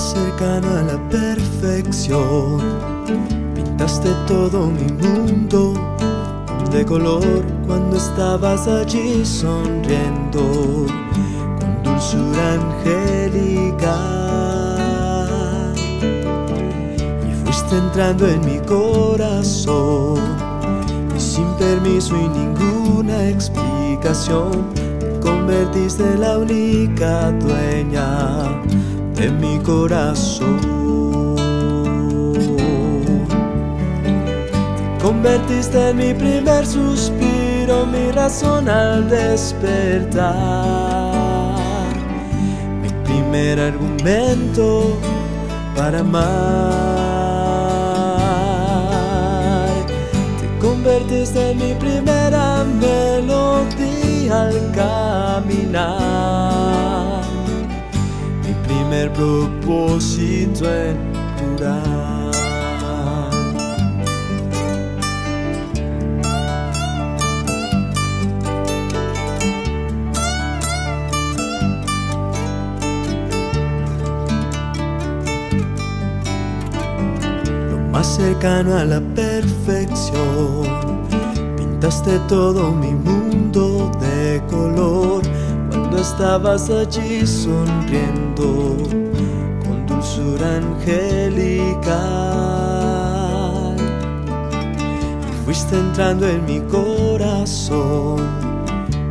cercano a la perfección. Pintaste todo mi mundo de color cuando estabas allí sonriendo con dulzura angélica. Y fuiste entrando en mi corazón y sin permiso y ninguna explicación te convertiste la única dueña de mi corazón. Convertiste en mi primer suspiro, mi razón al despertar, mi primer argumento para amar. Te convertiste en mi primera melodía al caminar, primer propósito en curar. más cercano a la perfección. Pintaste todo mi mundo de color estabas allí sonriendo con dulzura angelical. Y fuiste entrando en mi corazón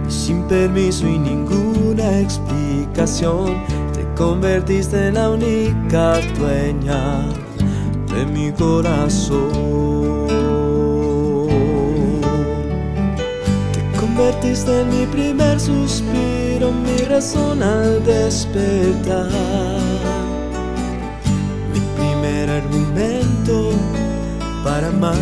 y sin permiso y ninguna explicación te convertiste en la única dueña de mi corazón. Te convertiste en mi primer suspiro, mi razón al despertar, mi primer argumento para amar.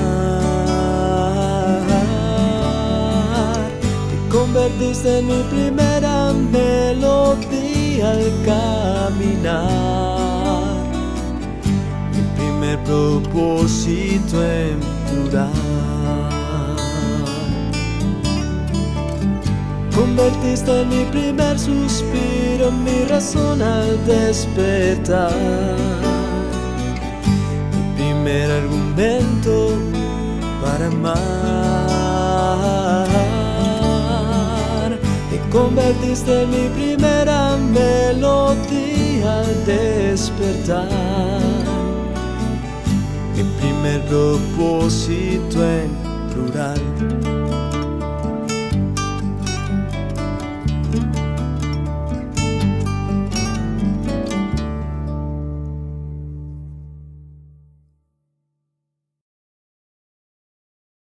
Te convertiste en mi primera melodía al caminar primer propósito en durar. Convertiste en mi primer suspiro, mi razón al despertar. Mi primer argumento para amar. Te convertiste en mi primera melodía al despertar mi primer propósito en plural.